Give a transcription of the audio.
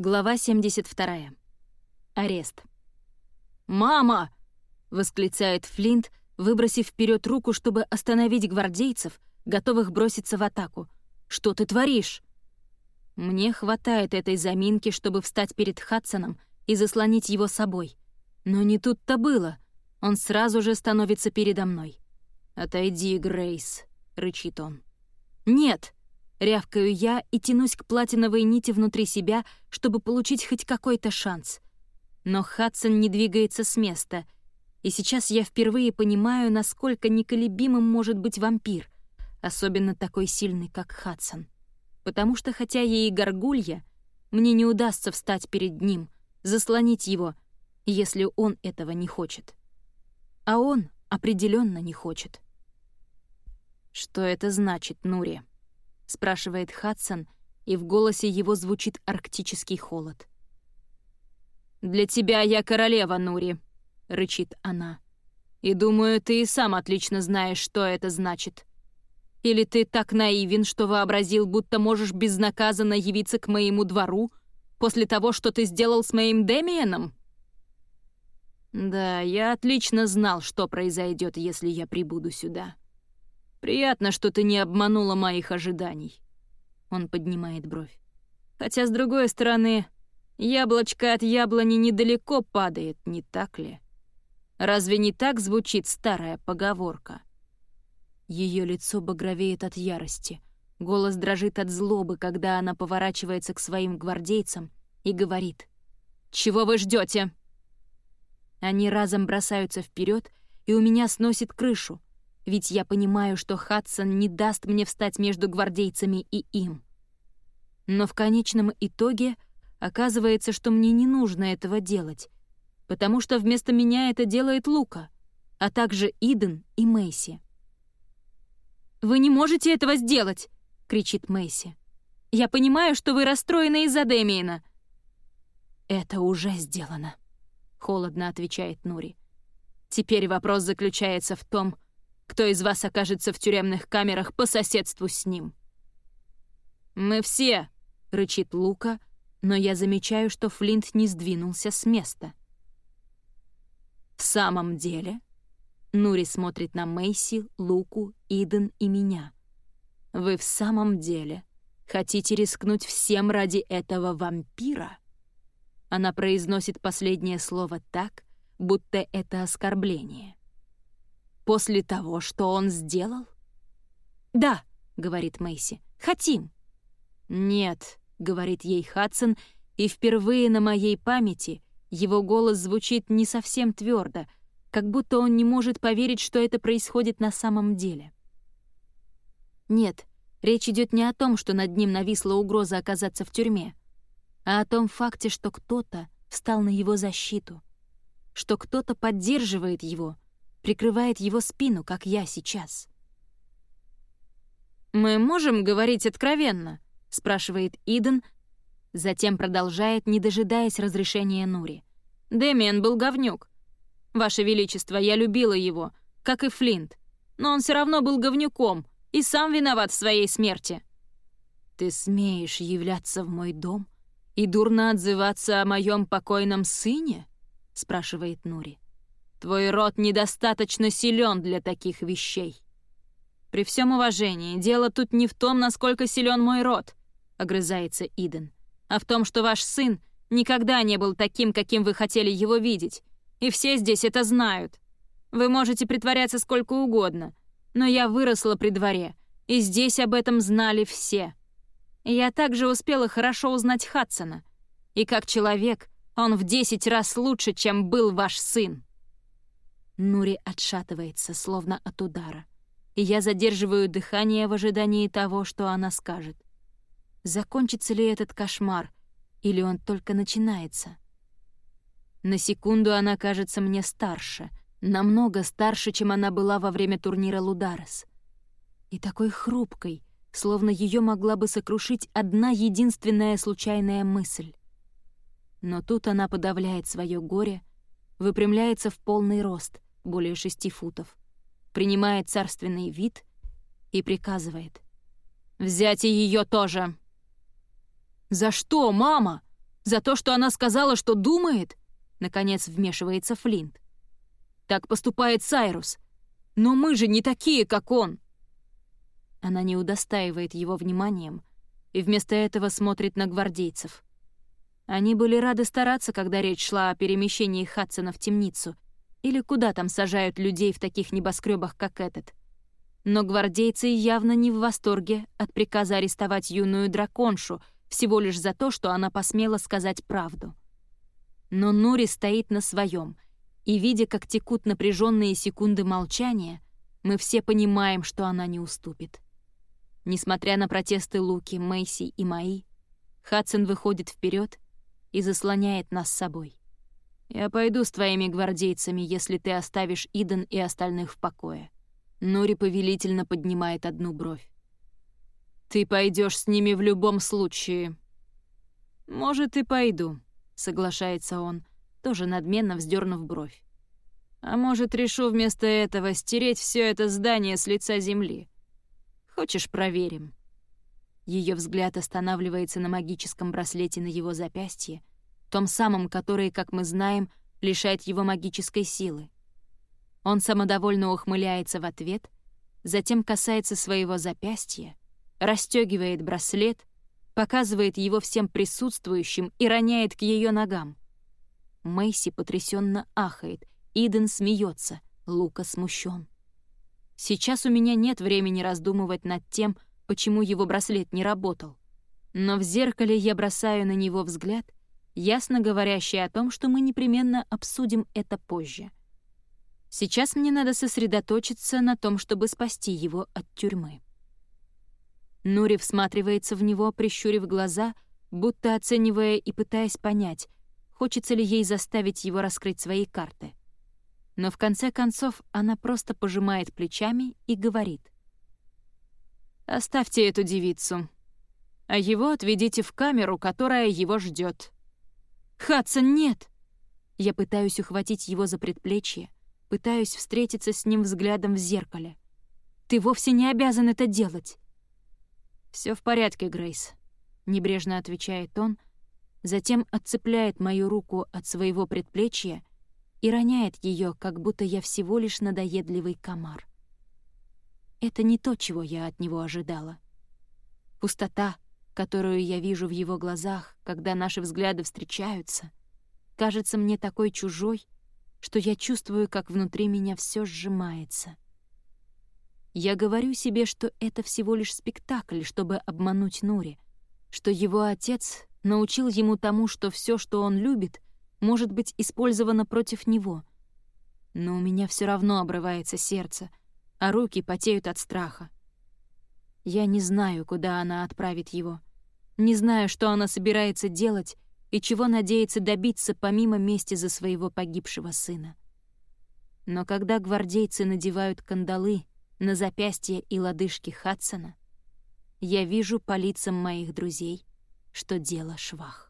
Глава 72. Арест. «Мама!» — восклицает Флинт, выбросив вперед руку, чтобы остановить гвардейцев, готовых броситься в атаку. «Что ты творишь?» Мне хватает этой заминки, чтобы встать перед Хадсоном и заслонить его собой. Но не тут-то было. Он сразу же становится передо мной. «Отойди, Грейс», — рычит он. «Нет!» Рявкаю я и тянусь к платиновой нити внутри себя, чтобы получить хоть какой-то шанс. Но Хадсон не двигается с места, и сейчас я впервые понимаю, насколько неколебимым может быть вампир, особенно такой сильный, как Хадсон. Потому что хотя я и горгулья, мне не удастся встать перед ним, заслонить его, если он этого не хочет. А он определенно не хочет. Что это значит, Нури? — спрашивает Хадсон, и в голосе его звучит арктический холод. «Для тебя я королева, Нури», — рычит она. «И думаю, ты и сам отлично знаешь, что это значит. Или ты так наивен, что вообразил, будто можешь безнаказанно явиться к моему двору после того, что ты сделал с моим Демиеном?» «Да, я отлично знал, что произойдет, если я прибуду сюда», Приятно, что ты не обманула моих ожиданий. Он поднимает бровь. Хотя, с другой стороны, яблочко от яблони недалеко падает, не так ли? Разве не так звучит старая поговорка? Ее лицо багровеет от ярости. Голос дрожит от злобы, когда она поворачивается к своим гвардейцам и говорит. «Чего вы ждете? Они разом бросаются вперед, и у меня сносит крышу — ведь я понимаю, что Хадсон не даст мне встать между гвардейцами и им. Но в конечном итоге оказывается, что мне не нужно этого делать, потому что вместо меня это делает Лука, а также Иден и Мэйси. «Вы не можете этого сделать!» — кричит Мэйси. «Я понимаю, что вы расстроены из-за Дэмиена». «Это уже сделано», — холодно отвечает Нури. «Теперь вопрос заключается в том, кто из вас окажется в тюремных камерах по соседству с ним. «Мы все!» — рычит Лука, но я замечаю, что Флинт не сдвинулся с места. «В самом деле?» Нури смотрит на Мэйси, Луку, Иден и меня. «Вы в самом деле хотите рискнуть всем ради этого вампира?» Она произносит последнее слово так, будто это оскорбление. После того, что он сделал? «Да», — говорит Мэйси, — «хотим». «Нет», — говорит ей Хадсон, и впервые на моей памяти его голос звучит не совсем твердо, как будто он не может поверить, что это происходит на самом деле. Нет, речь идет не о том, что над ним нависла угроза оказаться в тюрьме, а о том факте, что кто-то встал на его защиту, что кто-то поддерживает его — прикрывает его спину, как я сейчас. «Мы можем говорить откровенно?» — спрашивает Иден, затем продолжает, не дожидаясь разрешения Нури. «Дэмиен был говнюк. Ваше Величество, я любила его, как и Флинт, но он все равно был говнюком и сам виноват в своей смерти». «Ты смеешь являться в мой дом и дурно отзываться о моем покойном сыне?» — спрашивает Нури. Твой род недостаточно силен для таких вещей. При всем уважении, дело тут не в том, насколько силен мой род, огрызается Иден, а в том, что ваш сын никогда не был таким, каким вы хотели его видеть, и все здесь это знают. Вы можете притворяться сколько угодно, но я выросла при дворе, и здесь об этом знали все. Я также успела хорошо узнать Хадсона, и как человек он в десять раз лучше, чем был ваш сын. Нури отшатывается, словно от удара. Я задерживаю дыхание в ожидании того, что она скажет. Закончится ли этот кошмар, или он только начинается? На секунду она кажется мне старше, намного старше, чем она была во время турнира Лударес. И такой хрупкой, словно ее могла бы сокрушить одна единственная случайная мысль. Но тут она подавляет свое горе, выпрямляется в полный рост — более шести футов, принимает царственный вид и приказывает. «Взять и ее тоже!» «За что, мама? За то, что она сказала, что думает?» Наконец вмешивается Флинт. «Так поступает Сайрус. Но мы же не такие, как он!» Она не удостаивает его вниманием и вместо этого смотрит на гвардейцев. Они были рады стараться, когда речь шла о перемещении Хадсона в темницу или куда там сажают людей в таких небоскребах, как этот. Но гвардейцы явно не в восторге от приказа арестовать юную драконшу всего лишь за то, что она посмела сказать правду. Но Нури стоит на своем, и, видя, как текут напряженные секунды молчания, мы все понимаем, что она не уступит. Несмотря на протесты Луки, Мэйси и Маи, Хадсон выходит вперед и заслоняет нас собой. «Я пойду с твоими гвардейцами, если ты оставишь Иден и остальных в покое». Нори повелительно поднимает одну бровь. «Ты пойдешь с ними в любом случае». «Может, и пойду», — соглашается он, тоже надменно вздернув бровь. «А может, решу вместо этого стереть все это здание с лица земли. Хочешь, проверим?» Ее взгляд останавливается на магическом браслете на его запястье, том самом, который, как мы знаем, лишает его магической силы. Он самодовольно ухмыляется в ответ, затем касается своего запястья, расстегивает браслет, показывает его всем присутствующим и роняет к ее ногам. Мэйси потрясенно ахает, Иден смеется, Лука смущен. Сейчас у меня нет времени раздумывать над тем, почему его браслет не работал. Но в зеркале я бросаю на него взгляд, ясно говорящий о том, что мы непременно обсудим это позже. Сейчас мне надо сосредоточиться на том, чтобы спасти его от тюрьмы. Нури всматривается в него, прищурив глаза, будто оценивая и пытаясь понять, хочется ли ей заставить его раскрыть свои карты но в конце концов она просто пожимает плечами и говорит. «Оставьте эту девицу, а его отведите в камеру, которая его ждет. «Хадсон, нет!» Я пытаюсь ухватить его за предплечье, пытаюсь встретиться с ним взглядом в зеркале. «Ты вовсе не обязан это делать!» Все в порядке, Грейс», — небрежно отвечает он, затем отцепляет мою руку от своего предплечья и роняет ее, как будто я всего лишь надоедливый комар. Это не то, чего я от него ожидала. Пустота, которую я вижу в его глазах, когда наши взгляды встречаются, кажется мне такой чужой, что я чувствую, как внутри меня все сжимается. Я говорю себе, что это всего лишь спектакль, чтобы обмануть Нури, что его отец научил ему тому, что все, что он любит, может быть использовано против него. Но у меня все равно обрывается сердце, а руки потеют от страха. Я не знаю, куда она отправит его. Не знаю, что она собирается делать и чего надеется добиться помимо мести за своего погибшего сына. Но когда гвардейцы надевают кандалы на запястье и лодыжки Хадсона, я вижу по лицам моих друзей, что дело швах.